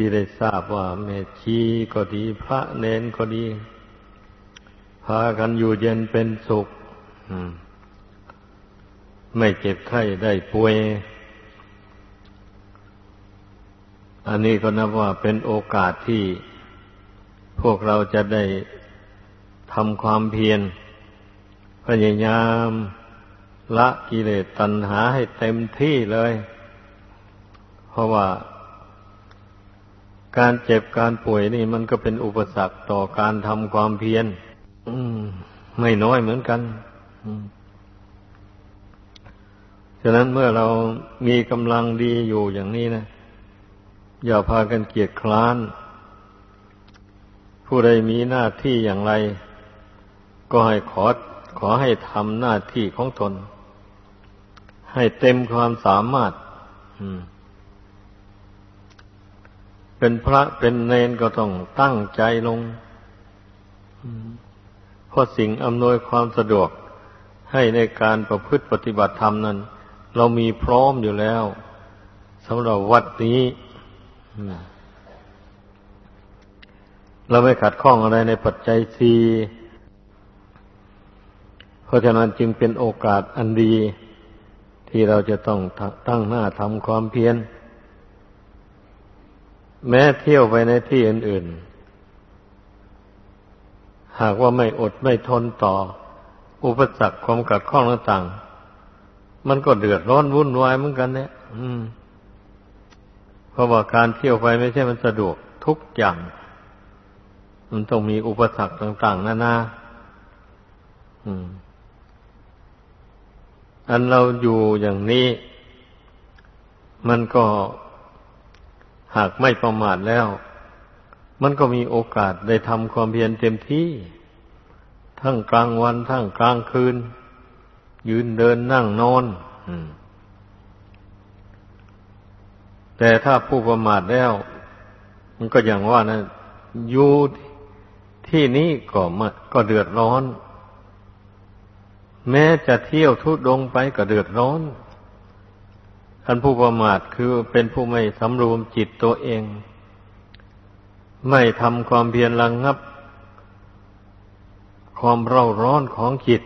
ที่ได้ทราบว่าแม่ชีก็ดีพระเนนก็ดี พากันอยู่เย็นเป็นสุขไม่เจ็บไข้ได้ป่วย อันนี้ก็นับว่าเป็นโอกาสที่พวกเราจะได้ทำความเพียรพยายามละกิเลสตัณหาให้เต็มที่เลย เพราะว่า การเจ็บการป่วยนี่มันก็เป็นอุปสรรคต่อการทำความเพียรไม่น้อยเหมือนกันฉะนั้นเมื่อเรามีกำลังดีอยู่อย่างนี้นะ อย่าพากันเกียดคร้าน ผู้ใดมีหน้าที่อย่างไร ก็ให้ขอขอให้ทำหน้าที่ของตน ให้เต็มความสามารถ เป็นพระเป็นเนนก็ต้องตั้งใจลงเพราะสิ่งอำนวยความสะดวกให้ในการประพฤติปฏิบัติธรรมนั้น เรามีพร้อมอยู่แล้วสำหรับวัดนี้เราไม่ขัดข้องอะไรในปัจจัยสีเพราะฉะนั้นจึงเป็นโอกาสอันดี ที่เราจะต้องตั้งหน้าทำความเพียร แม้เที่ยวไปในที่อื่นๆ หากว่าไม่อดไม่ทนต่อ อุปสรรคความกัดข้องต่างๆ มันก็เดือดร้อนวุ่นวายเหมือนกันเนี่ยเพราะว่าการเที่ยวไปไม่ใช่มันสะดวกทุกอย่าง มันต้องมีอุปสรรคต่างๆนานาอันเราอยู่อย่างนี้ มันก็ หากไม่ประมาทแล้ว มันก็มีโอกาสได้ทำความเพียรเต็มที่ ทั้งกลางวัน ทั้งกลางคืน ยืนเดินนั่งนอนแต่ถ้าผู้ประมาทแล้ว มันก็อย่างว่านะอยู่ที่นี้ก็มาก็เดือดร้อน แม้จะเที่ยวทุดงไปก็เดือดร้อน ท่านผู้ประมาทคือเป็นผู้ไม่สำรวมจิตตัวเอง ไม่ทำความเพียรระงงับ ความเร่าร้อนของจิต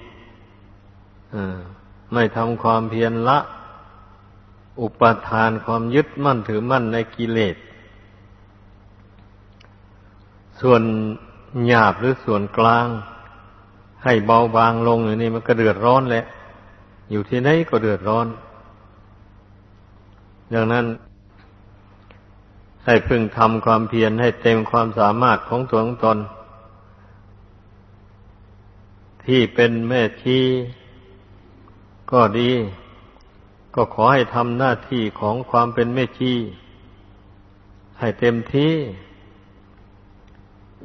ไม่ทำความเพียรละ อุปทานความยึดมั่นถือมั่นในกิเลส ส่วนหยาบหรือส่วนกลาง ให้เบาบางลงอย่างนี้มันก็เดือดร้อนแหละ อยู่ที่ไหนก็เดือดร้อน ดังนั้น ให้พึงทำความเพียรให้เต็มความสามารถของตัวของตน ที่เป็นแม่ชีก็ดี ก็ขอให้ทำหน้าที่ของความเป็นแม่ชีให้เต็มที่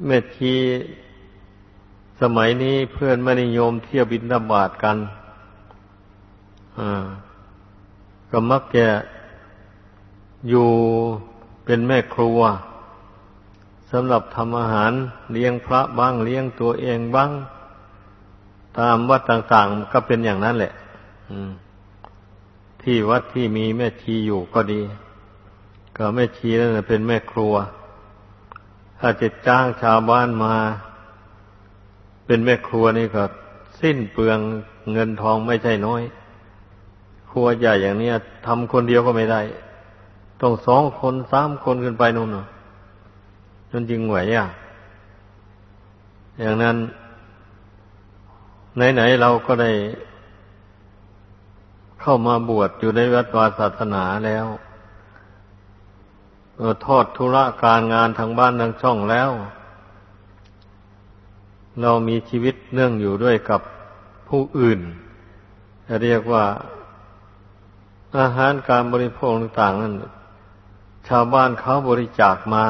แม่ชีสมัยนี้เพื่อนไม่นิยมเที่ยวบินธบาตกันก็มักจะ อยู่เป็นแม่ครัวสำหรับทำอาหารเลี้ยงพระบ้างเลี้ยงตัวเองบ้าง ตามวัดต่างๆก็เป็นอย่างนั้นแหละที่วัดที่มีแม่ชีอยู่ก็ดี ก็แม่ชีนั่นเป็นแม่ครัว ถ้าจะจ้างชาวบ้านมา เป็นแม่ครัวนี่ก็สิ้นเปลืองเงินทองไม่ใช่น้อย ครัวใหญ่อย่างนี้ทำคนเดียวก็ไม่ได้ ต้องสองคนสามคนขึ้นไปนู่นจนจึงไหวอะ อย่างนั้น ไหนๆเราก็ได้ เข้ามาบวชอยู่ในวัดวาศาสนาแล้วทอดธุระการงานทางบ้านทางช่องแล้ว เรามีชีวิตเนื่องอยู่ด้วยกับผู้อื่นเรียกว่าอาหารการบริโภคต่างๆนั้น ชาวบ้านเขาบริจาคมา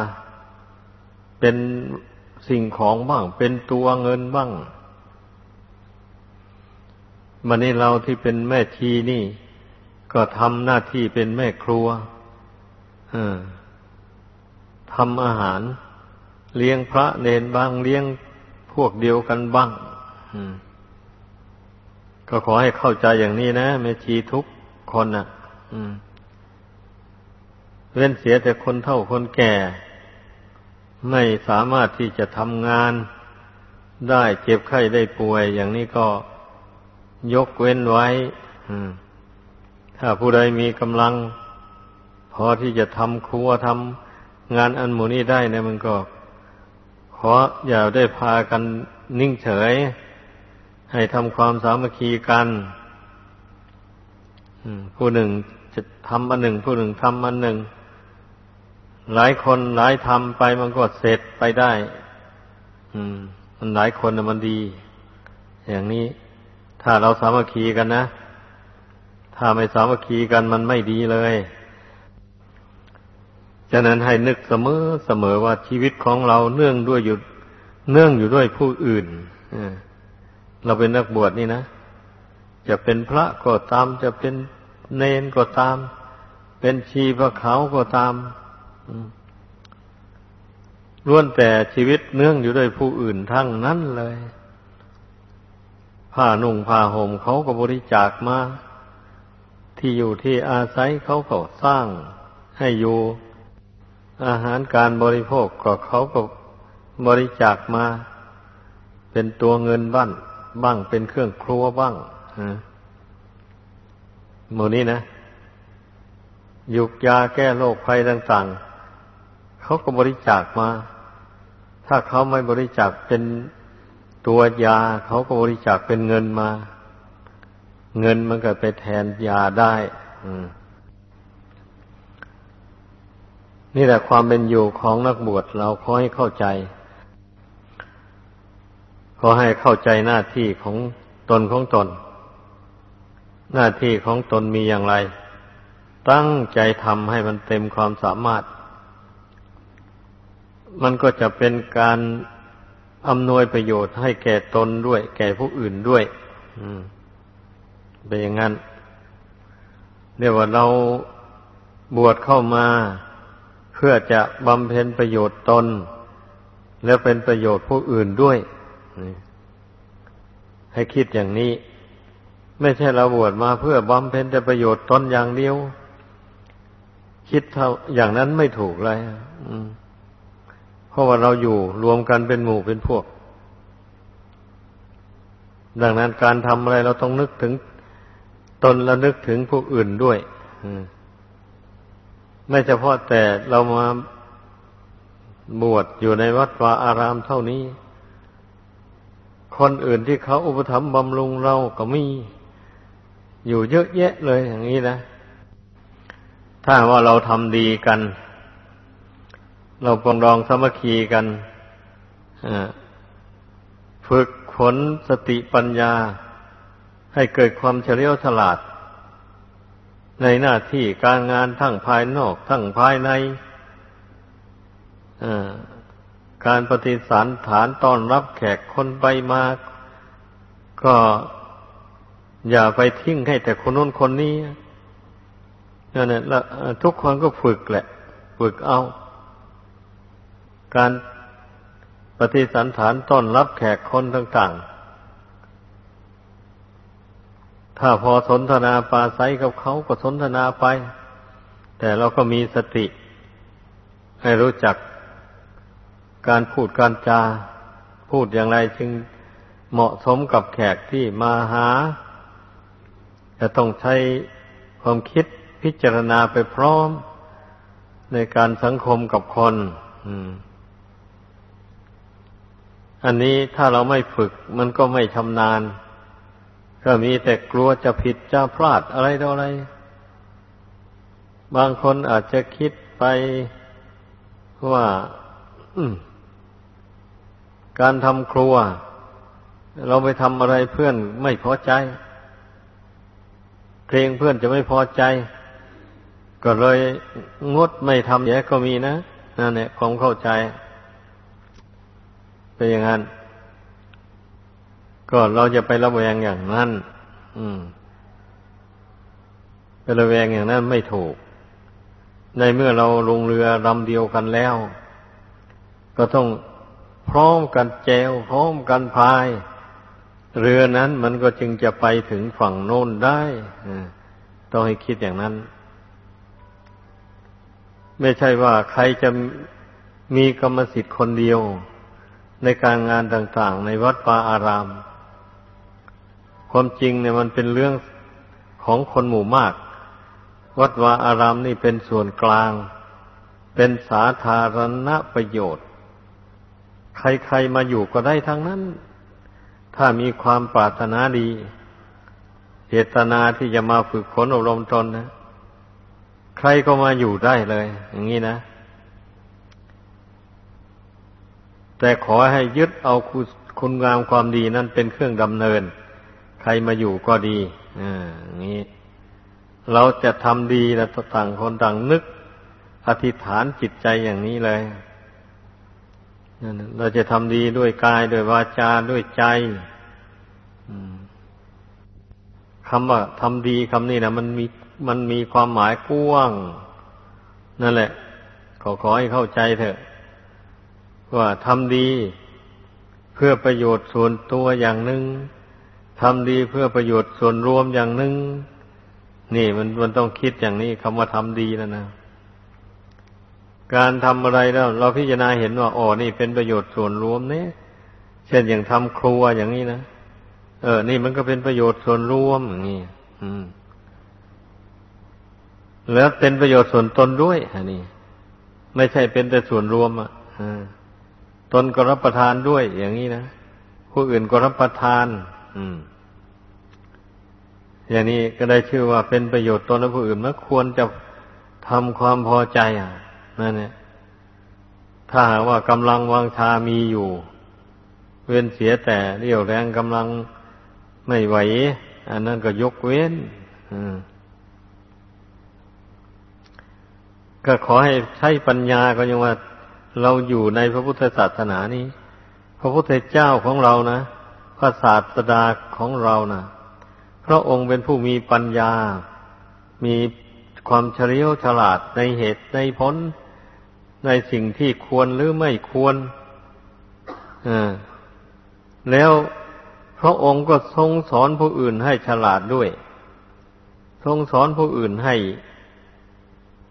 เป็นสิ่งของบ้าง เป็นตัวเงินบ้างมันนี้เราที่เป็นแม่ชีนี่ ก็ทำหน้าที่เป็นแม่ครัวทำอาหาร เลี้ยงพระเนนบ้างเลี้ยงพวกเดียวกันบ้างก็ขอให้เข้าใจอย่างนี้นะแม่ชีทุกคนนะ่ะอืม เว้นเสียแต่คนเฒ่าคนแก่ ไม่สามารถที่จะทำงานได้เจ็บไข้ได้ป่วย อย่างนี้ก็ยกเว้นไว้ถ้าผู้ใดมีกำลัง พอที่จะทำครัวทำงานอันหมูนี้ได้เนี่ยมันก็ ขออย่าได้พากันนิ่งเฉย ให้ทำความสามัคคีกันผู้หนึ่งจะทำอันหนึ่ง ผู้หนึ่งทำอันหนึ่ง หลายคนหลายทำไปมันก็เสร็จไปได้ อืม มันหลายคนนะมันดี อย่างนี้ ถ้าเราสามัคคีกันนะ ถ้าไม่สามัคคีกันมันไม่ดีเลยฉะนั้นให้นึกเสมอเสมอว่าชีวิตของเราเนื่องด้วยอยู่เนื่องอยู่ด้วยผู้อื่นเราเป็นนักบวชนี่นะ จะเป็นพระก็ตาม จะเป็นเนนก็ตาม เป็นชีพระเขาก็ตาม ล้วนแต่ชีวิตเนื่องอยู่ด้วยผู้อื่นทั้งนั้นเลยผ้านุ่งผ้าห่มเขาก็บริจาคมา ที่อยู่ที่อาศัยเขาก็สร้างให้อยู่ อาหารการบริโภคก็เขาก็บริจาคมา เป็นตัวเงินบ้านบ้างเป็นเครื่องครัวบ้างหมู่นี้นะยุกยาแก้โรคภัยต่างๆ เขาก็บริจาคมา ถ้าเขาไม่บริจาคเป็นตัวยา เขาก็บริจาคเป็นเงินมา เงินมันก็ไปแทนยาได้นี่แหละความเป็นอยู่ของนักบวชเราขอให้เข้าใจ ขอให้เข้าใจหน้าที่ของตนของตน หน้าที่ของตนมีอย่างไร ตั้งใจทำให้มันเต็มความสามารถ มันก็จะเป็นการอำนวยประโยชน์ให้แก่ตนด้วย แก่ผู้อื่นด้วยเป็นอย่างนั้นเรียกว่าเราบวชเข้ามา เพื่อจะบำเพ็ญประโยชน์ตน แล้วเป็นประโยชน์ผู้อื่นด้วย ให้คิดอย่างนี้ ไม่ใช่เราบวชมาเพื่อบำเพ็ญแต่ประโยชน์ตนอย่างเดียว คิดเท่าอย่างนั้นไม่ถูกเลยเพ ราะว่าเราอยู่รวมกันเป็นหมู่เป็นพวก ดังนั้นการทำอะไรเราต้องนึกถึงตนและนึกถึงผู้อื่นด้วยไม่เฉพาะแต่เรามาบวชอยู่ในวัดวาอารามเท่านี้ คนอื่นที่เขาอุปถัมภ์บำรุงเราก็มีอยู่เยอะแยะเลยอย่างนี้นะ ถ้าว่าเราทำดีกัน เราปองรองสมัคคีกันฝึกฝนสติปัญญา ให้เกิดความเฉลียวฉลาด ในหน้าที่การงานทั้งภายนอก ทั้งภายในการปฏิสารฐานต้อนรับแขกคนไปมา ก็อย่าไปทิ้งให้แต่คนนู้นคนนี้นั่นแหละทุกคนก็ฝึกแหละ ฝึกเอา การปฏิสันฐานต้อนรับแขกคนต่าง ๆ ถ้าพอสนทนาปาไซกับเขาก็สนทนาไป แต่เราก็มีสติ ให้รู้จักการพูดการจา พูดอย่างไรจึงเหมาะสมกับแขกที่มาหา จะต้องใช้ความคิดพิจารณาไปพร้อม ในการสังคมกับคนอั อันนี้ถ้าเราไม่ฝึกมันก็ไม่ชำนาญ ก็มีแต่กลัวจะผิดจะพลาดอะไรต่ออะไร บางคนอาจจะคิดไปว่าการทำครัว เราไปทำอะไรเพื่อนไม่พอใจ เกรงเพื่อนจะไม่พอใจ ก็เลยงดไม่ทำอย่างก็มีนะนั่นแหละความเข้าใจ เป็นอย่างนั้น ก็เราจะไประแวงอย่างนั้น อืม ไประแวงอย่างนั้นไม่ถูก ในเมื่อเราลงเรือลำเดียวกันแล้ว ก็ต้องพร้อมกันแจวพร้อมกันพาย เรือนั้นมันก็จึงจะไปถึงฝั่งโน้นได้ต้องให้คิดอย่างนั้น ไม่ใช่ว่าใครจะมีกรรมสิทธิ์คนเดียว ในการงานต่าง ๆ ในวัดวาอาราม ความจริงเนี่ยมันเป็นเรื่องของคนหมู่มาก วัดวาอารามนี่เป็นส่วนกลาง เป็นสาธารณประโยชน์ ใครๆมาอยู่ก็ได้ทั้งนั้น ถ้ามีความปรารถนาดีเจตนาที่จะมาฝึกฝนอบรมตนนะ ใครก็มาอยู่ได้เลย อย่างนี้นะ แต่ขอให้ยึดเอาคุณงามความดีนั่นเป็นเครื่องดำเนิน ใครมาอยู่ก็ดีอ่านี้ เราจะทำดีแล้วต่างคนต่างนึก อธิษฐานจิตใจอย่างนี้เลยเราจะทำดีด้วยกายด้วยวาจาด้วยใจคำว่าทำดีคำนี้นะมันมีมันมีความหมายกว้าง นั่นแหละขอขอให้เข้าใจเถอะ ว่าทำดี เพื่อประโยชน์ส่วนตัวอย่างหนึ่งทำดีเพื่อประโยชน์ส่วนรวมอย่างหนึ่งนี่มันมันต้องคิดอย่างนี้คำว่าทำดีแล้วนะการทำอะไรแล้ว เราพิจารณาเห็นว่าอ๋อนี่เป็นประโยชน์ส่วนรวมเนี่ยเช่นอย่างทำครัวอย่างนี้นะเออ นี่มันก็เป็นประโยชน์ส่วนรวมอย่างนี้อืม แล้วเป็นประโยชน์ส่วนตนด้วยอันนี้ ไม่ใช่เป็นแต่ส่วนรวมอะ ตนก็รับประทานด้วย อย่างนี้นะผู้อื่นก็รับประทาน อืม อย่างนี้ก็ได้ชื่อว่าเป็นประโยชน์ตนและผู้อื่นมันควรจะทำความพอใจอะนั่นเนี่ยถ้าหากว่ากำลังวังชามีอยู่ เว้นเสียแต่เรี่ยวแรงกำลังไม่ไหว อันนั้นก็ยกเว้นก็ขอให้ใช้ปัญญาก็ยังว่า เราอยู่ในพระพุทธศาสนานี้ พระพุทธเจ้าของเรานะ พระศาสดาของเรานะพระองค์เป็นผู้มีปัญญา มีความเฉลียวฉลาดในเหตุในผล ในสิ่งที่ควรหรือไม่ควรแล้วพระองค์ก็ทรงสอนผู้อื่นให้ฉลาดด้วย ทรงสอนผู้อื่นให้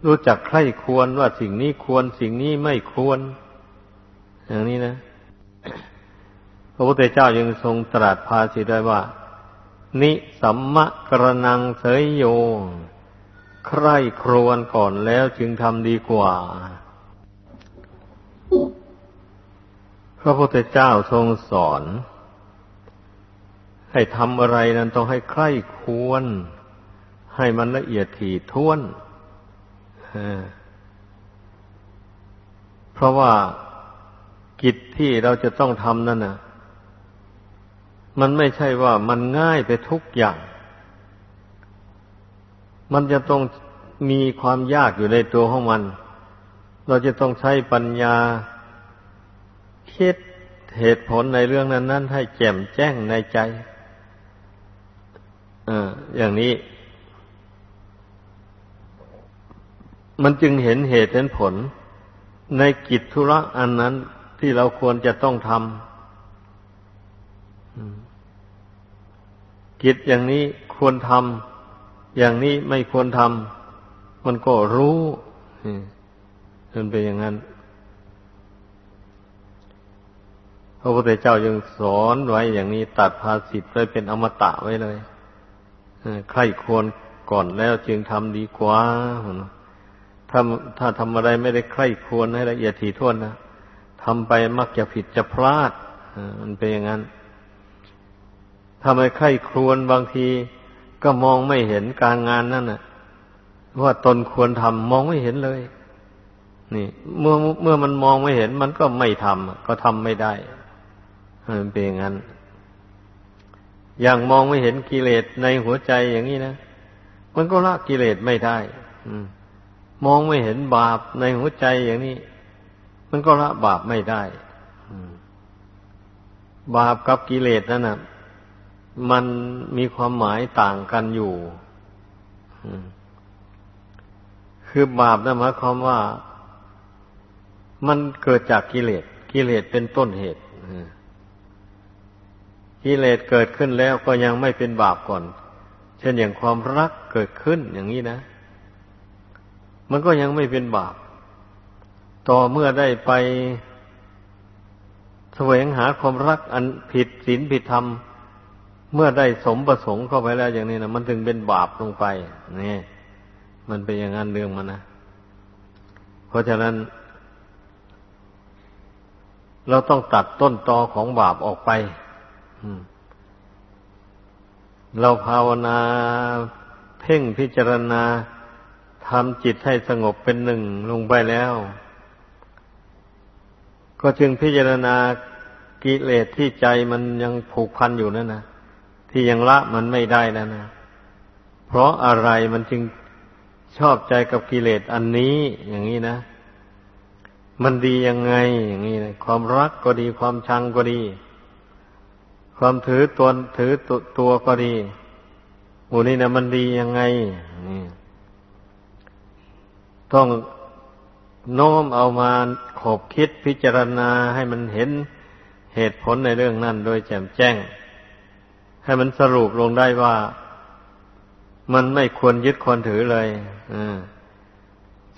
รู้จักใคร่ควรว่าสิ่งนี้ควรสิ่งนี้ไม่ควร อย่างนี้นะ พระพุทธเจ้ายังทรงตรัสภาสิได้ว่า นิสัมมะกระนังเสยโยใคร่ครวนก่อนแล้วจึงทำดีกว่า พระพุทธเจ้าทรงสอน ให้ทำอะไรนั้นต้องให้ใคร่ควร ให้มันละเอียดถี่ถ้วน เพราะว่ากิจที่เราจะต้องทำนั่นนะมันไม่ใช่ว่ามันง่ายไปทุกอย่าง มันจะต้องมีความยากอยู่ในตัวของมัน เราจะต้องใช้ปัญญา คิดเหตุผลในเรื่องนั้นๆให้แจ่มแจ้งในใจอย่างนี้ มันจึงเห็นเหตุเห็นผล ในกิจธุระอันนั้นที่เราควรจะต้องทำกิจอย่างนี้ควรทำอย่างนี้ไม่ควรทำมันก็รู้มันเป็นอย่างนั้น พระพุทธเจ้ายังสอนไว้อย่างนี้ตัดภาสิทธิ์ไว้เป็นอมตะไว้เลยใครควรก่อนแล้วจึงทำดีกว่า ถ้าถ้าทำอะไรไม่ได้ใคร่ควรให้ละเอียดถี่ถ้วนนะทำไปมักจะผิดจะพลาดมันเป็นอย่างนั้นทำไมใคร่ครวญบางทีก็มองไม่เห็นการงานนั่นน่ะ ว่าตนควรทำมองไม่เห็นเลย นี่ เมื่อเมื่อมันมองไม่เห็น มันก็ไม่ทำก็ทำไม่ได้มันเป็นอย่างนั้น อย่างมองไม่เห็นกิเลสในหัวใจอย่างนี้นะมันก็ละกิเลสไม่ได้ อืม มองไม่เห็นบาปในหัวใจอย่างนี้ มันก็ละบาปไม่ได้บาปกับกิเลสนั่นนะมันมีความหมายต่างกันอยู่คือบาปนั่นหมายความว่า มันเกิดจากกิเลสกิเลสเป็นต้นเหตุกิเลสเกิดขึ้นแล้วก็ยังไม่เป็นบาปก่อน เช่นอย่างความรักเกิดขึ้นอย่างนี้นะ มันก็ยังไม่เป็นบาป ต่อเมื่อได้ไปแสวงหาความรักอันผิดศีลผิดธรรม เมื่อได้สมประสงค์เข้าไปแล้วอย่างนี้นะมันถึงเป็นบาปลงไปนี่มันเป็นอย่างนั้นเรื่องมันนะ เพราะฉะนั้น เราต้องตัดต้นตอของบาปออกไปเราภาวนาเพ่งพิจารณา ทำจิตให้สงบเป็นหนึ่งลงไปแล้ว ก็จึงพิจารณากิเลสที่ใจมันยังผูกพันอยู่นั่นนะที่ยังละมันไม่ได้นั่นนะเพราะอะไรมันจึงชอบใจกับกิเลสอันนี้อย่างนี้นะ มันดียังไงอย่างนี้นะความรักก็ดีความชังก็ดี ความถือตัวถือตัวตัวก็ดีหมูนี้นะมันดียังไงนี่ ต้องโน้มเอามาขบคิดพิจารณาให้มันเห็นเหตุผลในเรื่องนั้นโดยแจ่มแจ้ง ให้มันสรุปลงได้ว่ามันไม่ควรยึดควรถือเลย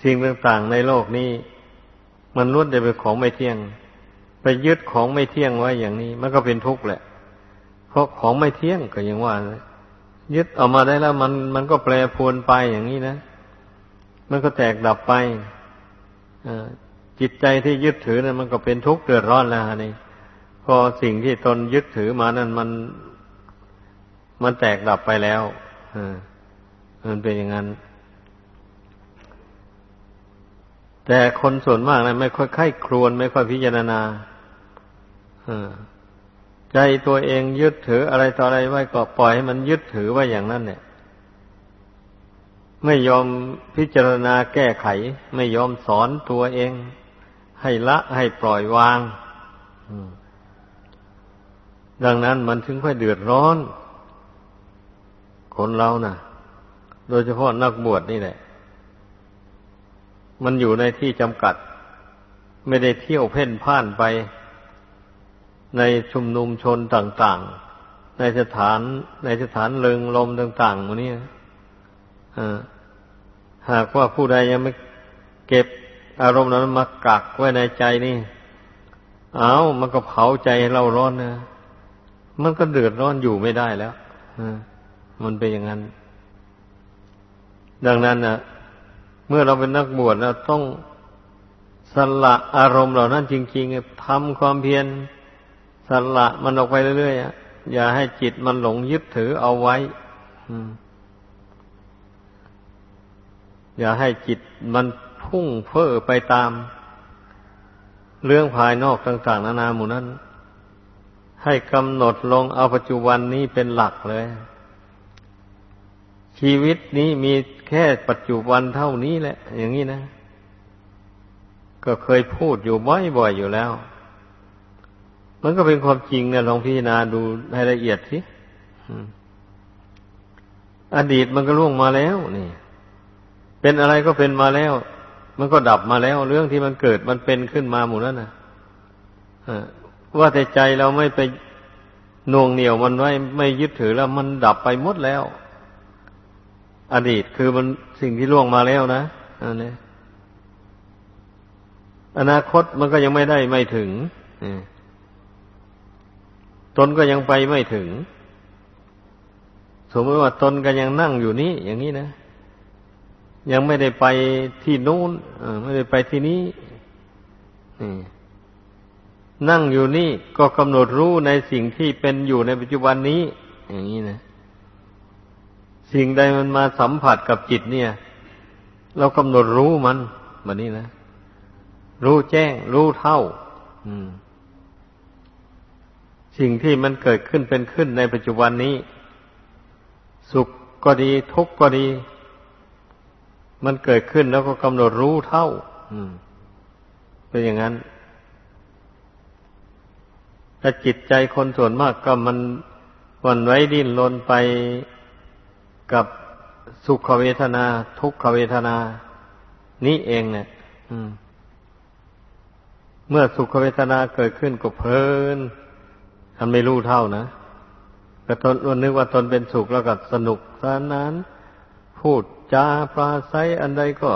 สิ่งต่างๆในโลกนี้ มันล้วนแต่เป็นของไม่เที่ยง ไปยึดของไม่เที่ยงไว้อย่างนี้ มันก็เป็นทุกข์แหละ เพราะของไม่เที่ยงก็ยังว่า ยึดออกมาได้แล้วมันมันก็แปรปรวนไปอย่างนี้นะ มันก็แตกดับไปจิตใจที่ยึดถือนั้นมันก็เป็นทุกข์เดือดร้อนแล้วนี่พอสิ่งที่ตนยึดถือมานั้นมัน มันแตกดับไปแล้วมันเป็นอย่างนั้น แต่คนส่วนมากนะไม่ค่อยไข้ครวนไม่ค่อยพิจารณาใจตัวเองยึดถืออะไรต่ออะไรไว้ก็ปล่อยให้มันยึดถือไว้อย่างนั้นเนี่ย ไม่ยอมพิจารณาแก้ไข ไม่ยอมสอนตัวเอง ให้ละให้ปล่อยวางดังนั้นมันถึงค่อยเดือดร้อน คนเรานะ่ะ โดยเฉพาะนักบวชนี่แหละ มันอยู่ในที่จำกัด ไม่ได้เที่ยวเพ่นพ่านไป ในชุมนุมชนต่าง ๆ ในสถานในสถานเลิงลมต่างๆมันนี้ หากว่าผู้ใดยังไม่เก็บอารมณ์นั้นมากักไว้ในใจนี่ เอามันก็เผาใจเราร้อนนะมันก็เดือดร้อนอยู่ไม่ได้แล้วมันเป็นอย่างนั้น ดังนั้นนะเมื่อเราเป็นนักบวชเราต้องสละอารมณ์เหล่านั้นจริงๆทำความเพียรสละมันออกไปเรื่อยๆอย่าให้จิตมันหลงยึดถือเอาไว้ อืม อย่าให้จิตมันพุ่งเพ้อไปตาม เรื่องภายนอกต่างๆนานาหมู่นั้น ให้กำหนดลงเอาปัจจุบันนี้เป็นหลักเลย ชีวิตนี้มีแค่ปัจจุบันเท่านี้แหละ อย่างนี้นะ ก็เคยพูดอยู่บ่อยๆอยู่แล้ว มันก็เป็นความจริงเนี่ยลองพิจารณาดูให้ละเอียดสิอดีตมันก็ล่วงมาแล้วนี่ เป็นอะไรก็เป็นมาแล้ว มันก็ดับมาแล้ว เรื่องที่มันเกิดมันเป็นขึ้นมาหมดแล้วนะว่าแต่ใจเราไม่ไปน่วงเหนียวมันไว้ไม่ยึดถือแล้วมันดับไปหมดแล้ว อดีตคือมันสิ่งที่ล่วงมาแล้วนะอันนี้อนาคตมันก็ยังไม่ได้ไม่ถึงตนก็ยังไปไม่ถึง สมมติว่าตนก็ยังนั่งอยู่นี่อย่างนี้นะ ยังไม่ได้ไปที่นู้นไม่ได้ไปที่นี้นั่งอยู่นี่ก็กำหนดรู้ในสิ่งที่เป็นอยู่ในปัจจุบันนี้ อย่างนี้นะ สิ่งใดมันมาสัมผัสกับจิตเนี่ย เรากำหนดรู้มันแบบนี้นะ รู้แจ้ง รู้เท่าสิ่งที่มันเกิดขึ้นเป็นขึ้นในปัจจุบันนี้ สุขก็ดี ทุกข์ก็ดี มันเกิดขึ้นแล้วก็กำหนดรู้เท่าเป็นอย่างนั้นถ้าจิตใจคนส่วนมากก็มันวันไว้ดิ้นรนไปกับสุขเวทนา ทุกขเวทนา นี้เองเนี่ยเมื่อสุขเวทนาเกิดขึ้นก็เพลินทำไม่รู้เท่านะแต่ตนนึกว่าตนเป็นสุขแล้วก็สนุกสนาน พูดจาปราศัยอันใดก็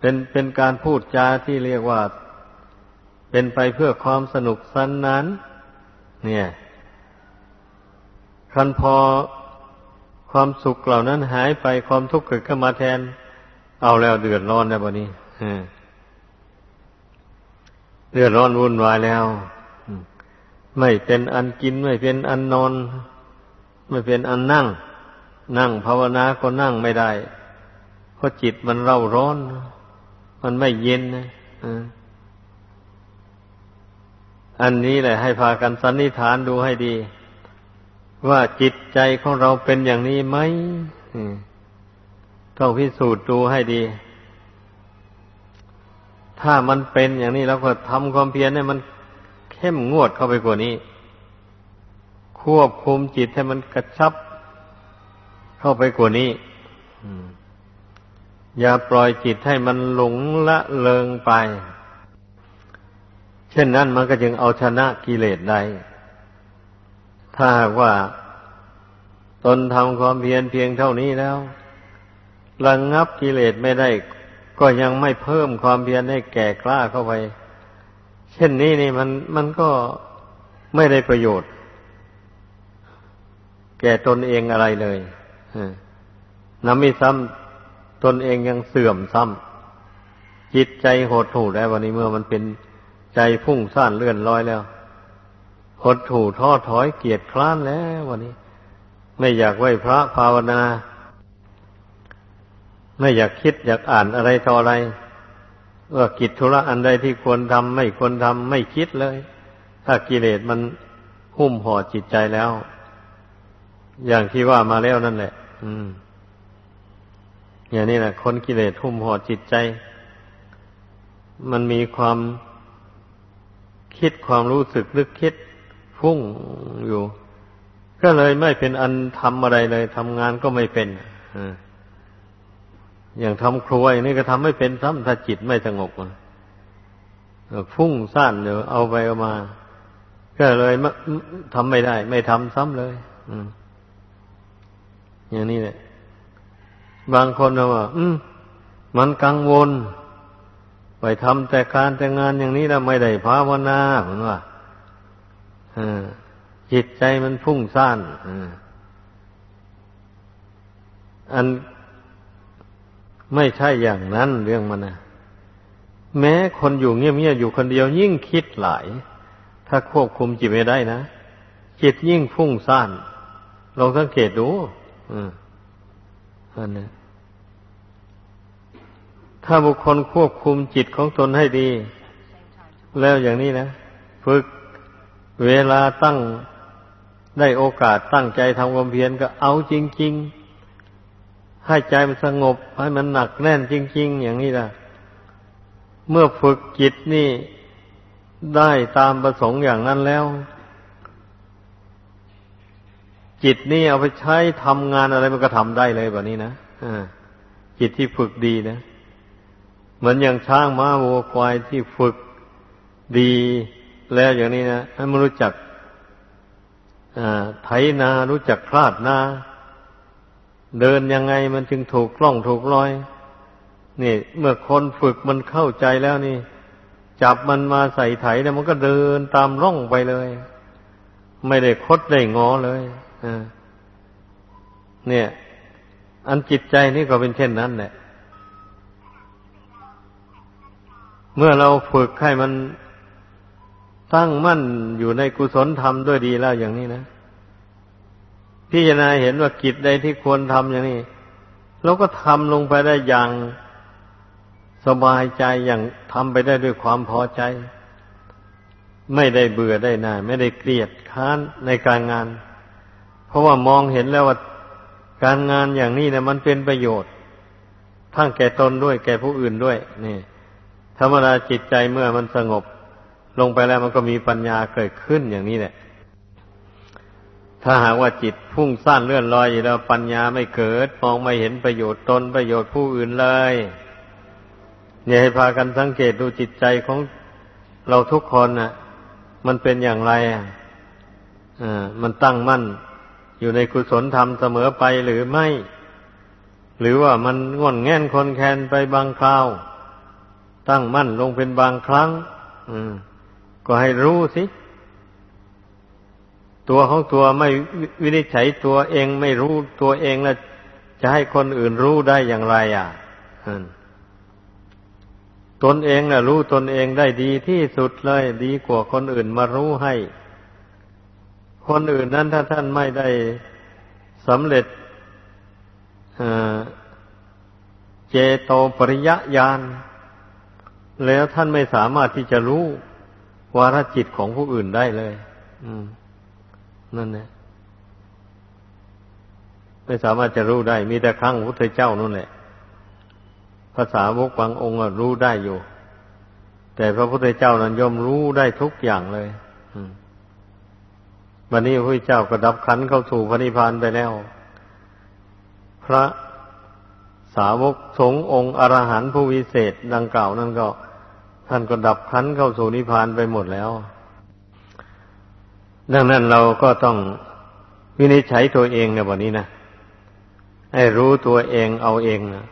เป็นเป็นการพูดจาที่เรียกว่า เป็นไปเพื่อความสนุกสนนาน เนี่ยคันพอความสุขเหล่านั้นหายไปความทุกข์เกิดขึ้นมาแทน เอาแล้วเดือดร้อนแล้วบนี้เดือดร้อนวุ่นวายแล้ว ไม่เป็นอันกินไม่เป็นอันนอน ไม่เป็นอันนั่ง นั่งภาวนาก็นั่งไม่ได้ เพราะจิตมันเร่าร้อน มันไม่เย็นนะอันนี้แหละให้พากันสันนิษฐานดูให้ดี ว่าจิตใจของเราเป็นอย่างนี้ไหมต้องพิสูจน์ดูให้ดี ถ้ามันเป็นอย่างนี้เราก็ทำความเพียรให้มันเข้มงวดเข้าไปกว่านี้ ควบคุมจิตให้มันกระชับ เข้าไปกว่านี้อย่าปล่อยจิตให้มันหลงละเลงไป เช่นนั้นมันก็จึงเอาชนะกิเลสได้ ถ้าหากว่า ตนทำความเพียรเพียงเท่านี้แล้วระงงับกิเลสไม่ได้ ก็ยังไม่เพิ่มความเพียรให้แก่กล้าเข้าไป เช่นนี้นี่มันมันก็ไม่ได้ประโยชน์ ก่ตนเองอะไรเลยน้ำมีซ้ำตนเองยังเสื่อมซ้ำจิตใจหดหู่แล้ววันนี้เมื่อมันเป็นใจพุ่งซ่านเลื่อนลอยแล้วหดถูท้อถอยเกียจคร้านแล้ววันนี้ ไม่อยากไหวพระภาวนา ไม่อยากคิดอยากอ่านอะไรต่ออะไรว่ากิจธุระอันใดที่ควรทำไม่ควรทำไม่คิดเลย ถ้ากิเลสมันหุ้มห่อจิตใจแล้ว อย่างที่ว่ามาแล้วนั่นแหละ อืม อย่างนี้แหละคนกิเลสหุ้มห่อจิตใจ มันมีความคิดความรู้สึกนึกคิดฟุ้งอยู่ ก็เลยไม่เป็นอันทำอะไรเลยทำงานก็ไม่เป็นออย่างทำครัวอย่างนี้ก็ทำไม่เป็นซ้ำถ้าจิตไม่สงบฟุ้งซ่านเดี๋ยวเอาไปเอามา ก็เลยทำไม่ได้ ไม่ทำซ้ำเลย อ อย่างนี้แหละ บางคนว่า อืมมันกังวล ไปทำแต่การแต่งานอย่างนี้แล้วไม่ได้ภาวนาเหมือนว่าจิตใจมันพุ่งซ่านอันไม่ใช่อย่างนั้นเรื่องมันนะแม้คนอยู่เงียบๆอยู่คนเดียว ยิ่งคิดหลาย ถ้าควบคุมจิตไม่ได้นะ จิตยิ่งฟุ้งซ่านลองสังเกตดู อืมอันนี้ถ้าบุคคลควบคุมจิตของตนให้ดี แล้วอย่างนี้นะฝึกเวลาตั้งได้โอกาสตั้งใจทำความเพียรก็เอาจริง ๆ ให้ใจมันสงบ ให้มันหนักแน่นจริง ๆ อย่างนี้ล่ะ เมื่อฝึกจิตนี่ได้ตามประสงค์อย่างนั้นแล้ว จิตนี่เอาไปใช้ทำงานอะไรมันก็ทำได้เลยแบบนี้นะจิตที่ฝึกดีนะ เหมือนอย่างช้างม้าวัวควายที่ฝึกดีแล้วอย่างนี้นะให้มันรู้จักไถนารู้จักคลาดนา เดินยังไงมันจึงถูกกล้องถูกรอย นี่ เมื่อคนฝึกมันเข้าใจแล้วนี่ จับมันมาใส่ไถแล้วมันก็เดินตามร่องไปเลย ไม่ได้คดได้งอเลย เนี่ย อันจิตใจนี่ก็เป็นเช่นนั้นแหละ เมื่อเราฝึกให้มันตั้งมั่นอยู่ในกุศลธรรมด้วยดีแล้วอย่างนี้นะพิจารณาเห็นว่ากิจใดที่ควรทำอย่างนี้เราก็ทำลงไปได้อย่างสบายใจอย่างทำไปได้ด้วยความพอใจ ไม่ได้เบื่อได้น่ายไม่ได้เกลียดค้านในการงาน ราะว่ามองเห็นแล้วว่าการงานอย่างนี้เนี่ยมันเป็นประโยชน์ ทั้งแก่ตนด้วยแก่ผู้อื่นด้วย นี่ ธรรมดาจิตใจเมื่อมันสงบ ลงไปแล้วมันก็มีปัญญาเกิดขึ้นอย่างนี้แหละ ถ้าหากว่าจิตพุ่งสั้นเลื่อนลอยอยู่แล้วปัญญาไม่เกิด มองไม่เห็นประโยชน์ตนประโยชน์ผู้อื่นเลยเนี่ยให้พากันสังเกตดูจิตใจของเราทุกคนนะ่ะ มันเป็นอย่างไรอะอ่ามันตั้งมั่น อยู่ในกุศลธรรมเสมอไปหรือไม่ หรือว่ามันง่อนแง่นคนแคนไปบางคราว ตั้งมั่นลงเป็นบางครั้งอืมก็ให้รู้สิ ตัวของตัวไม่วินิจฉัยตัวเองไม่รู้ตัวเองแล้วจะให้คนอื่นรู้ได้อย่างไรอะตนเองน่ะ รู้ตนเองได้ดีที่สุดเลย ดีกว่าคนอื่นมารู้ให้ คนอื่นนั้นถ้าท่านไม่ได้สำเร็จเจโตปริยญาณแล้วท่านไม่สามารถที่จะรู้วาระจิตของผู้อื่นได้เลยนั่นแหละไม่สามารถจะรู้ได้ มีแต่ครั้งพระพุทธเจ้านั่นแหละภาษาวกบางองค์รู้ได้อยู่ แต่พระพุทธเจ้านั้นย่อมรู้ได้ทุกอย่างเลย วันนี้พระเจ้าก็ดับขันเข้าสู่พระนิพพานไปแล้ว พระสาวกสงฆ์องค์อรหันต์ผู้วิเศษดังกล่าวนั่นก็ ท่านก็ดับขันเข้าสู่นิพพานไปหมดแล้ว ดังนั้นเราก็ต้องวินิจฉัยตัวเองในวันนี้นะให้รู้ตัวเองเอาเองนะ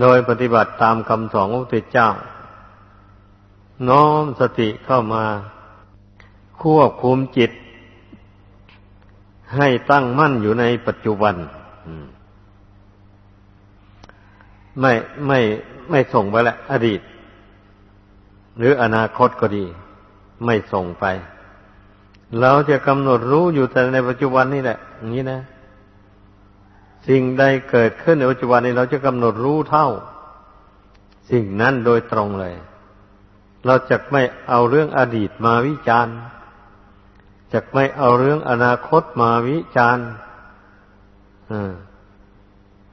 โดยปฏิบัติตามคำสอนของพระเจ้า น้อมสติเข้ามา ควบคุมจิต ให้ตั้งมั่นอยู่ในปัจจุบันไม่ไม่ไม่ส่งไปละ อดีต หรืออนาคตก็ดี ไม่ส่งไป เราจะกำหนดรู้อยู่แต่ในปัจจุบันนี่แหละอย่างนี้นะสิ่งใดเกิดขึ้นในปัจจุบันนี้เราจะกำหนดรู้เท่า สิ่งนั้นโดยตรงเลย เราจะไม่เอาเรื่องอดีตมาวิจารณ์ จะไม่เอาเรื่องอนาคตมาวิจารณ์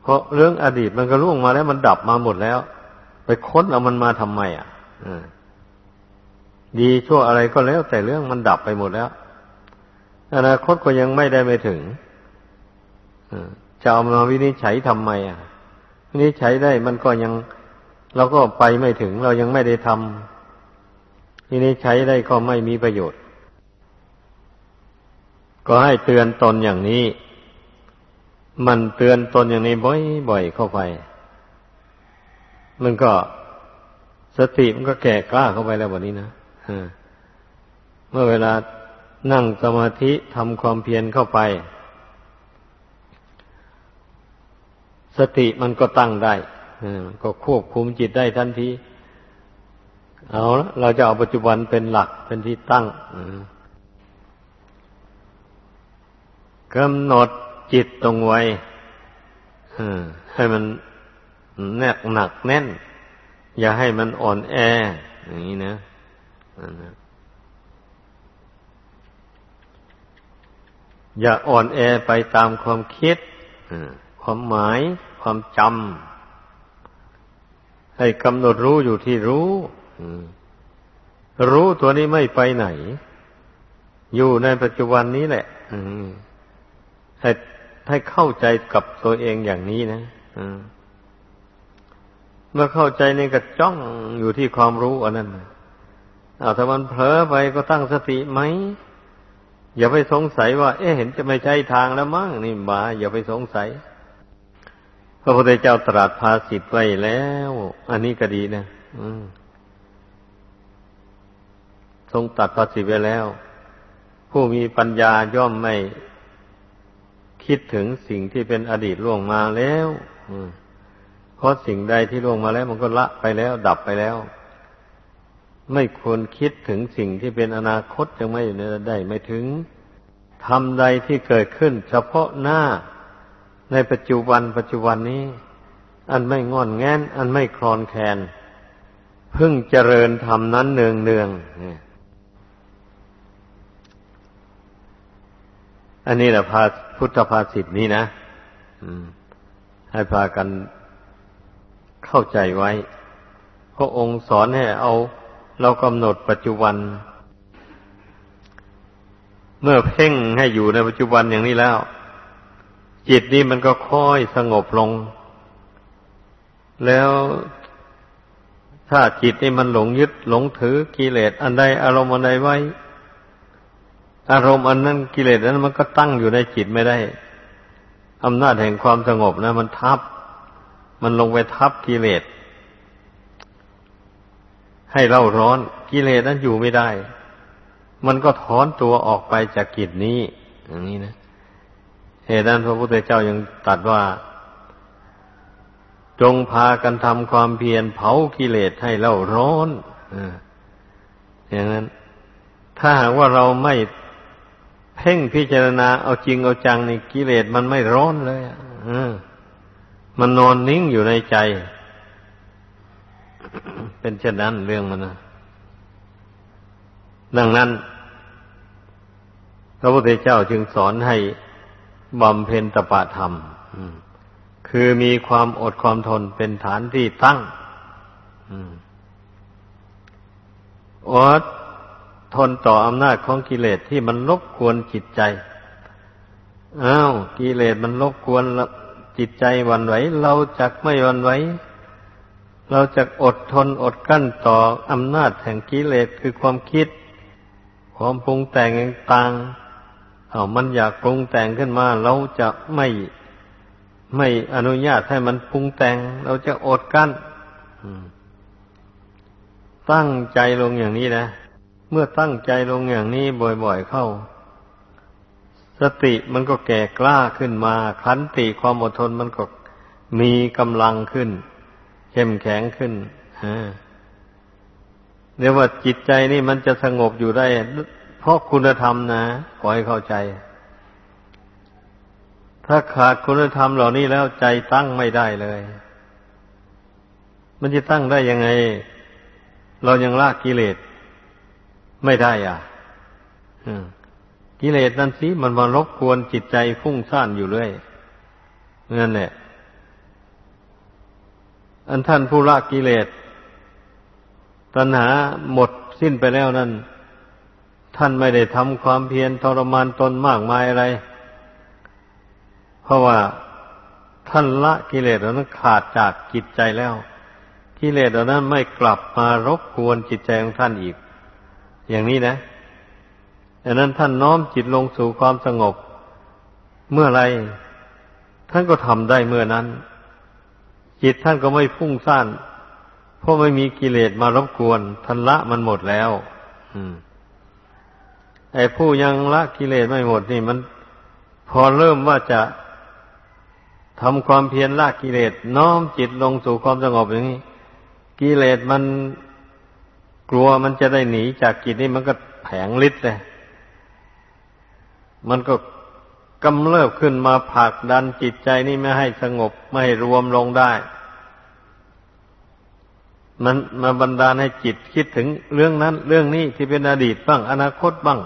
เพราะเรื่องอดีตมันก็ล่วงมาแล้ว มันดับมาหมดแล้ว ไปค้นเอามันมาทำไมอะดีชั่วอะไรก็แล้ว แต่เรื่องมันดับไปหมดแล้ว อนาคตก็ยังไม่ได้ไม่ถึงจะเอามาวินิจฉัยทำไมอะวินิจฉัยได้มันก็ยังเราก็ไปไม่ถึง เรายังไม่ได้ทำวินิจฉัยได้ก็ไม่มีประโยชน์ ก็ให้เตือนตนอย่างนี้ มันเตือนตนอย่างนี้บ่อยๆเข้าไป มันก็สติมันก็แก่กล้าเข้าไปแล้ววันนี้นะเมื่อเวลานั่งสมาธิทำความเพียรเข้าไป สติมันก็ตั้งได้ก็ควบคุมจิตได้ทันที เอาละเราจะเอาปัจจุบันเป็นหลักเป็นที่ตั้ง กำหนดจิตตรงไว้ให้มันแนกหนักแน่น อย่าให้มันอ่อนแอ อย่างนี้นะอย่าอ่อนแอไปตามความคิดความหมาย ความจำให้กำหนดรู้อยู่ที่รู้รู้ตัวนี้ไม่ไปไหน อยู่ในปัจจุบันนี้แหละ ให้ให้เข้าใจกับตัวเองอย่างนี้นะเมื่อเข้าใจนี่ก็จ้องอยู่ที่ความรู้อันนั้นอาถ้ามันเผลอไปก็ตั้งสติไหม อย่าไปสงสัยว่า เอ๊ะเห็นจะไม่ใช่ทางแล้วมั้งนี่บาอย่าไปสงสัย พระพุทธเจ้าตรัสภาสิทไว้แล้ว อันนี้ก็ดีนะทรงตัดภาสิทไว้แล้ว ผู้มีปัญญาย่อมไม่ คิดถึงสิ่งที่เป็นอดีตล่วงมาแล้วเพราะสิ่งใดที่ล่วงมาแล้วมันก็ละไปแล้ว ดับไปแล้ว ไม่ควรคิดถึงสิ่งที่เป็นอนาคตยังไม่ได้ไม่ถึงทำใดที่เกิดขึ้น เฉพาะหน้าในปัจจุบันปัจจุบันนี้ อันไม่งอนแงนอันไม่คลอนแคลนพึ่งเจริญทำนั้นเนืองเนือง อันนี้แหละพาพุทธภาษิตนี้นะให้พากันเข้าใจไว้พระองค์สอนให้เอา เรากำหนดปัจจุบัน เมื่อเพ่งให้อยู่ในปัจจุบันอย่างนี้แล้ว จิตนี้มันก็ค่อยสงบลง แล้วถ้าจิตนี่มันหลงยึดหลงถือกิเลสอันใดอารมณ์อันใดไว้ อารมณ์อันนั้นกิเลสนั้นมันก็ตั้งอยู่ในจิตไม่ได้อำนาจแห่งความสงบนะ มันทับ มันลงไปทับกิเลส ให้เล่าร้อนกิเลสนั้นอยู่ไม่ได้ มันก็ถอนตัวออกไปจากกิจนี้ อย่างนี้นะเหตุนั้นพระพุทธเจ้ายังตัดว่า จงพากันทำความเพียรเผากิเลสให้เล่าร้อนอย่างนั้น ถ้าหากว่าเราไม่ เพ่งพิจารณาเอาจริงเอาจังในกิเลสมันไม่ร้อนเลยมันนอนนิ่งอยู่ในใจ เป็นเช่นนั้นเรื่องมันนะดังนั้น พระพุทธเจ้าจึงสอนให้บำเพ็ญตปะธรรมคือมีความอดความทนเป็นฐานที่ตั้งอด ทนต่ออำนาจของกิเลสที่มันรบกวนจิตใจ อ้าวกิเลสมันรบกวนจิตใจวันไหว เราจักไม่วันไหว เราจะอดทนอดกั้นต่ออำนาจแห่งกิเลสคือความคิด ความปรุงแต่งต่างเอามันอยากปรุงแต่งขึ้นมา เราจะไม่ไม่อนุญาตให้มันปรุงแต่ง เราจะอดกั้นตั้งใจลงอย่างนี้นะ มื่อตั้งใจลงอย่างนี้บ่อยๆเข้า สติมันก็แก่กล้าขึ้นมา ขันติความอดทนมันก็มีกำลังขึ้น เข้มแข็งขึ้นเรียกว่าจิตใจนี่มันจะสงบอยู่ได้ เพราะคุณธรรมนะขอให้เข้าใจ ถ้าขาดคุณธรรมเหล่านี้แล้วใจตั้งไม่ได้เลย มันจะตั้งได้ยังไง เรายังลากกิเลส ไม่ได้อะกิเลสนั่นสิมันมารบกวนจิตใจฟุ้งซ่านอยู่เรื่อยนั่นแหละอันท่านผู้ละกิเลสตัณหาหมดสิ้นไปแล้วนั่น ท่านไม่ได้ทำความเพียรทรมานตนมากมายอะไร เพราะว่าท่านละกิเลสเหล่านั้นขาดจากจิตใจแล้ว กิเลสเหล่านั้นไม่กลับมารบกวนจิตใจของท่านอีก อย่างนี้นะดังนั้นท่านน้อมจิตลงสู่ความสงบ เมื่อไรท่านก็ทำได้เมื่อนั้น จิตท่านก็ไม่ฟุ้งซ่านเพราะไม่มีกิเลสมารบกวนท่านละมันหมดแล้วอไอ้ผู้ยังละกิเลสไม่หมดนี่มัน พอเริ่มว่าจะทำความเพียรละกิเลสน้อมจิตลงสู่ความสงบอย่างนี้ กิเลสมัน กลัวมันจะได้หนีจากกิจนี้มันก็แผงฤทธิ์เลย มันก็กำเริบขึ้นมาผลักดันจิตใจนี่ไม่ให้สงบไม่ให้รวมลงได้ มันมาบันดาลให้จิตคิดถึงเรื่องนั้น เรื่องนี้ที่เป็นอดีตบ้าง อนาคตบ้าง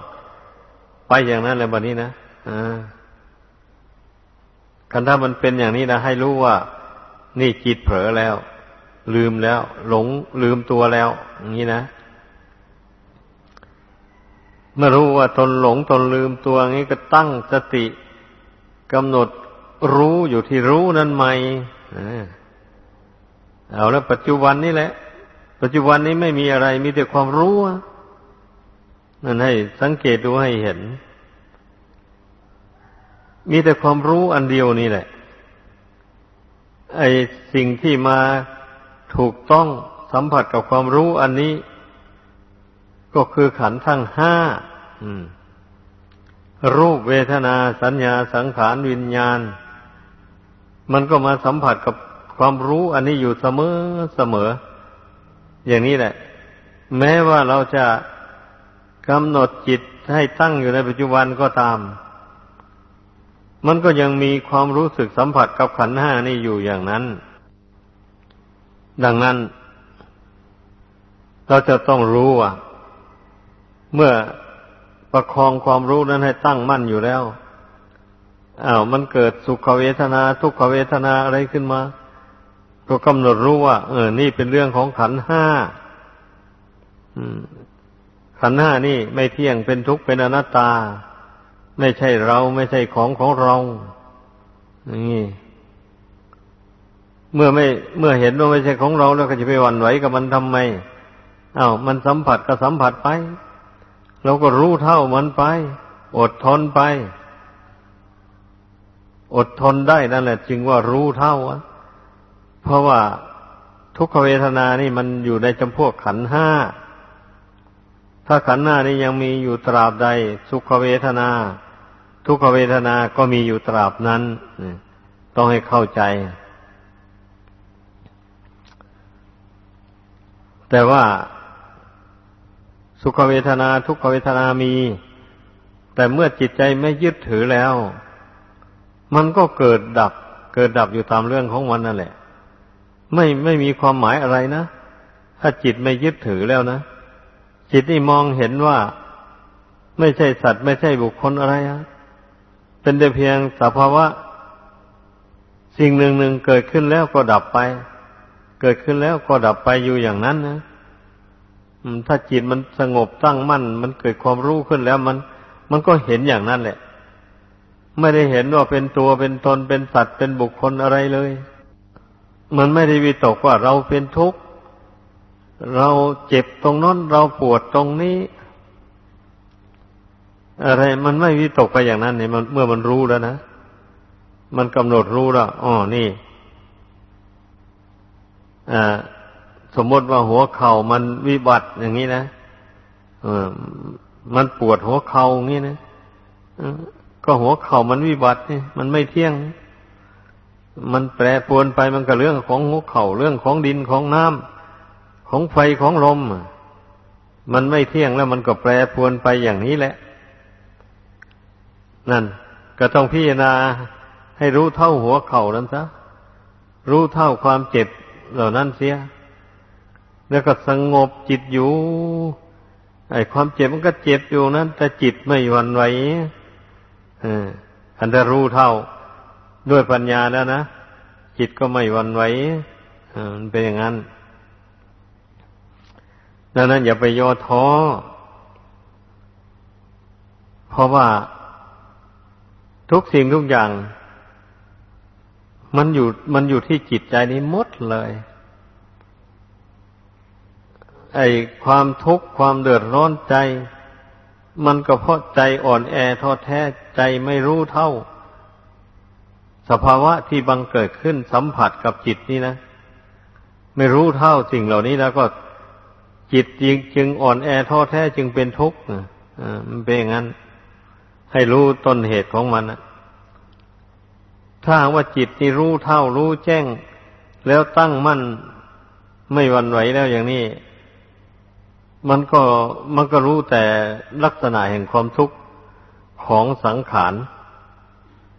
ไปอย่างนั้นเลยบัดนี้นะอ่าคันถ้ามันเป็นอย่างนี้นะให้รู้ว่า นี่จิตเผลอแล้ว ลืมแล้ว หลงลืมตัวแล้วอย่างนี้นะเมื่อรู้ว่าตนหลงตนลืมตัวงี้ก็ตั้งสติกำหนดรู้อยู่ที่รู้นั้นไหม่เอาแล้วปัจจุบันนี่แหละ ปัจจุบันนี้ไม่มีอะไร มีแต่ความรู้นั่นให้สังเกตดูให้เห็น มีแต่ความรู้อันเดียวนี่แหละ ไอสิ่งที่มา ถูกต้องสัมผัสกับความรู้อันนี้ ก็คือขันธ์ทั้งห้ารูปเวทนาสัญญาสังขารวิญญาณ มันก็มาสัมผัสกับความรู้อันนี้อยู่เสมอเสมอ อย่างนี้แหละ แม้ว่าเราจะกำหนดจิตให้ตั้งอยู่ในปัจจุบันก็ตาม มันก็ยังมีความรู้สึกสัมผัสกับขันห้านี่อยู่อย่างนั้น ดังนั้น เราจะต้องรู้ว่า เมื่อประคองความรู้นั้นให้ตั้งมั่นอยู่แล้วอ้าวมันเกิดสุขเวทนา ทุกขเวทนาอะไรขึ้นมา ก็กำหนดรู้ว่า เออ นี่เป็นเรื่องของขันห้าขันห้านี่ไม่เที่ยงเป็นทุกข์เป็นอนัตตา ไม่ใช่เราไม่ใช่ของของเราอย่างนี้ เมื่อไม่เมื่อเห็นว่าไม่ใช่ของเราแล้วก็จะไปหวั่นไหวกับมันทำไมอา้าวมันสัมผัสก็สัมผัสไปเราก็รู้เท่ามันไป อดทนไป อดทนได้นั่นแหละ จึงว่ารู้เท่าเพราะว่าทุกขเวทนานี่มันอยู่ในจำพวกขันห้าถ้าขันห้านี่ยังมีอยู่ตราบใด สุขเวทนา ทุกขเวทนาก็มีอยู่ตราบนั้นต้องให้เข้าใจ แต่ว่าสุขเวทนาทุกขเวทนามี แต่เมื่อจิตใจไม่ยึดถือแล้ว มันก็เกิดดับ เกิดดับอยู่ตามเรื่องของมันนั่นแหละ ไม่ไม่มีความหมายอะไรนะถ้าจิตไม่ยึดถือแล้วนะจิตนี่มองเห็นว่าไม่ใช่สัตว์ไม่ใช่บุคคลอะไรอะเป็นแต่เพียงสภาวะ สิ่งหนึ่งหนึ่งเกิดขึ้นแล้วก็ดับไป เกิดขึ้นแล้วก็ดับไปอยู่อย่างนั้นนะถ้าจิตมันสงบตั้งมั่น มันเกิดความรู้ขึ้นแล้วมัน มันก็เห็นอย่างนั้นแหละ ไม่ได้เห็นว่าเป็นตัวเป็นตนเป็นสัตว์เป็นบุคคลอะไรเลย มันไม่ได้วิตกว่าเราเป็นทุกข์เราเจ็บตรงนั้นเราปวดตรงนี้ อะไร มันไม่วิตกไปอย่างนั้นเนี่ยมันเมื่อมันรู้แล้วนะมันกำหนดรู้แล้วอ๋อนี่ สมมติว่าหัวเข่ามันวิบัติอย่างนี้นะมันปวดหัวเข่าอย่างนี้นะก็หัวเข่ามันวิบัตินี่มันไม่เที่ยง มันแปรปรวนไปมันก็เรื่องของหัวเข่าเรื่องของดินของน้ำของไฟของลมมันไม่เที่ยงแล้วมันก็แปรปรวนไปอย่างนี้แหละ นั่น ก็ต้องพิจารณาให้รู้เท่าหัวเข่านั้นซะรู้เท่าความเจ็บ เหล่านั้นเสีย แล้วก็สงบจิตอยู่ ไอ้ความเจ็บมันก็เจ็บอยู่นั้น แต่จิตไม่หวั่นไหวอันจะรู้เท่าด้วยปัญญาแล้วนะ จิตก็ไม่หวั่นไหวมันเป็นอย่างนั้นดังนั้นอย่าไปย่อท้อ เพราะว่าทุกสิ่งทุกอย่าง มันอยู่มันอยู่ที่จิตใจนี้หมดเลย ไอ้ความทุกข์ความเดือดร้อนใจ มันก็เพราะใจอ่อนแอท้อแท้ใจไม่รู้เท่า สภาวะที่บังเกิดขึ้นสัมผัสกับจิตนี่นะ ไม่รู้เท่าสิ่งเหล่านี้แล้วก็จิตจึงจึงอ่อนแอท้อแท้จึงเป็นทุกข์อ่ามันเป็นอย่างนั้น ให้รู้ต้นเหตุของมันนะ ถ้าว่าจิตนี่รู้เท่ารู้แจ้ง แล้วตั้งมั่นไม่วันไหวแล้วอย่างนี้ มันก็มันก็รู้แต่ลักษณะแห่งความทุกข์ของสังขาร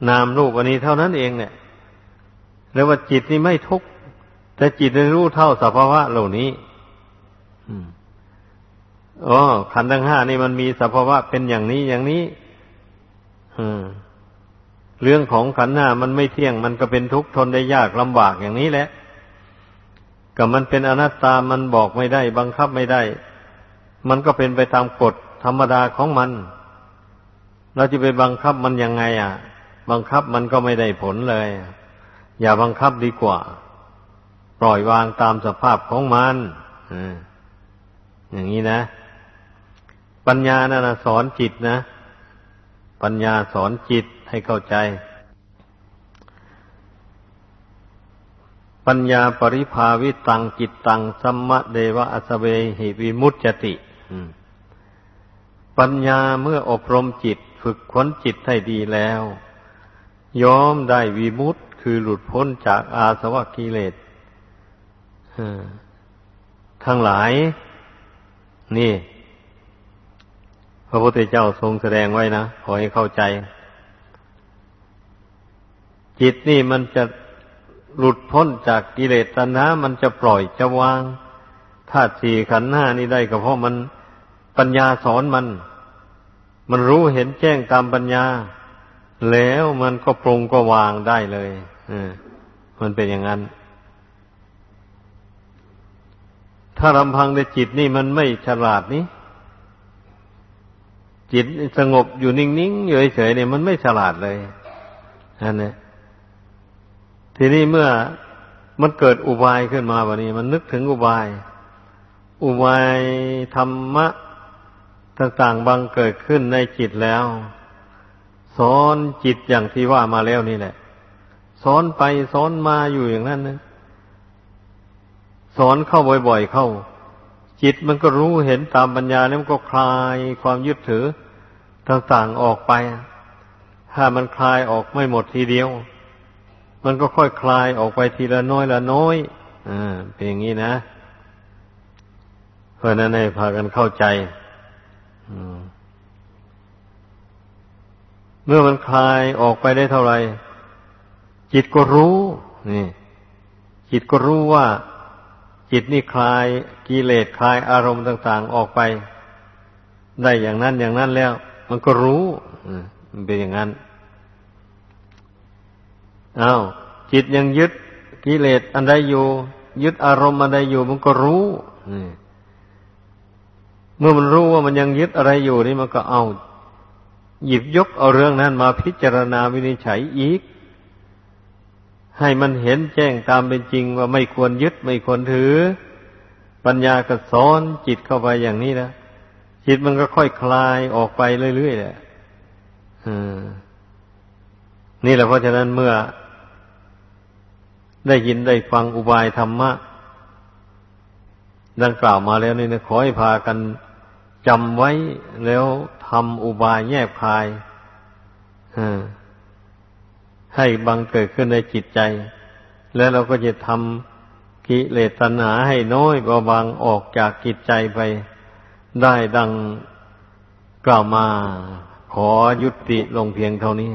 นามรูปอันนี้เท่านั้นเองเนี่ยแล้วว่าจิตนี่ไม่ทุกข์แต่จิตได้รู้เท่าสภาวะเหล่านี้อ๋อขันธ์ทั้งห้านี่มันมีสภาวะเป็นอย่างนี้อย่างนี้ เรื่องของขันธ์ห้ามันไม่เที่ยง มันก็เป็นทุกข์ทนได้ยากลำบากอย่างนี้แหละกับมันเป็นอนัตตามันบอกไม่ได้ บังคับไม่ได้ มันก็เป็นไปตามกฎธรรมดาของมัน เราจะไปบังคับมันยังไง อะ บังคับมันก็ไม่ได้ผลเลย อย่าบังคับดีกว่า ปล่อยวางตามสภาพของมันอย่างนี้นะ ปัญญานะ่ะสอนจิตนะ ปัญญาสอนจิต ให้เข้าใจ ปัญญาปริภาวิตังจิตตังสัมมะเดวะอสเวหิวิมุตจติ ปัญญาเมื่ออบรมจิตฝึกขนจิตให้ดีแล้วยอมได้วีมุตคือหลุดพ้นจากอาสวะกิเลสทั้งหลาย นี่ พระพุทธเจ้าทรงแสดงไว้นะ ขอให้เข้าใจ จิตนี่มันจะหลุดพ้นจากกิเลสตัณหา มันจะปล่อยจะวางธาตุสี่ขันธ์ห้านี่ได้ก็เพราะมันปัญญาสอนมัน มันรู้เห็นแจ้งตามปัญญา แล้วมันก็ปรุงก็วางได้เลยอมันเป็นอย่างนั้น ถ้าลำพังในจิตนี่มันไม่ฉลาดนี่จิตสงบอยู่นิ่งๆอยู่เฉยๆเนี่ยมันไม่ฉลาดเลยอันนี้ ทีนี้เมื่อมันเกิดอุบายขึ้นมาวันนี้ มันนึกถึงอุบาย อุบายธรรมะต่างๆบางเกิดขึ้นในจิตแล้ว สอนจิตอย่างที่ว่ามาแล้วนี่แหละสอนไปสอนมาอยู่อย่างนั้นนะสอนเข้าบ่อยๆเข้า จิตมันก็รู้เห็นตามปัญญาแล้วมันก็คลายความยึดถือต่างๆออกไป ถ้ามันคลายออกไม่หมดทีเดียว มันก็ค่อยคลายออกไปทีละน้อยละน้อยอ่าเป็นอย่างนี้นะเพราะนั้นให้พากันเข้าใจเมื่อมันคลายออกไปได้เท่าไหร่จิตก็รู้นี่ จิตก็รู้ว่า จิตนี่คลายกิเลสคลายอารมณ์ต่าง ๆ ออกไป ได้อย่างนั้นอย่างนั้นแล้ว มันก็รู้มันเป็นอย่างนั้น อา้าวจิตยังยึดกิเลสอันใดอยู่ ยึดอารมณ์อันใดอยู่มันก็รู้เมื่อมันรู้ว่ามันยังยึดอะไรอยู่นี่มันก็เอา หยิบยกเอาเรื่องนั้นมาพิจารณาวินิจฉัยอีก ให้มันเห็นแจ้งตามเป็นจริงว่าไม่ควรยึดไม่ควรถือ ปัญญาก็สอนจิตเข้าไปอย่างนี้นะจิตมันก็ค่อยคลายออกไปเรื่อยๆแหละนี่แหละเพราะฉะนั้นเมื่อ ได้ยินได้ฟังอุบายธรรมะ ดังกล่าวมาแล้วนี่นะขอให้พากันจำไว้แล้วทำอุบายแยบคายให้บังเกิดขึ้นในจิตใจ แล้วเราก็จะทำกิเลสตัณหาให้น้อยเบาบางออกจากจิตใจไป ได้ดังกล่าวมา ขอยุติลงเพียงเท่านี้